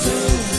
soon.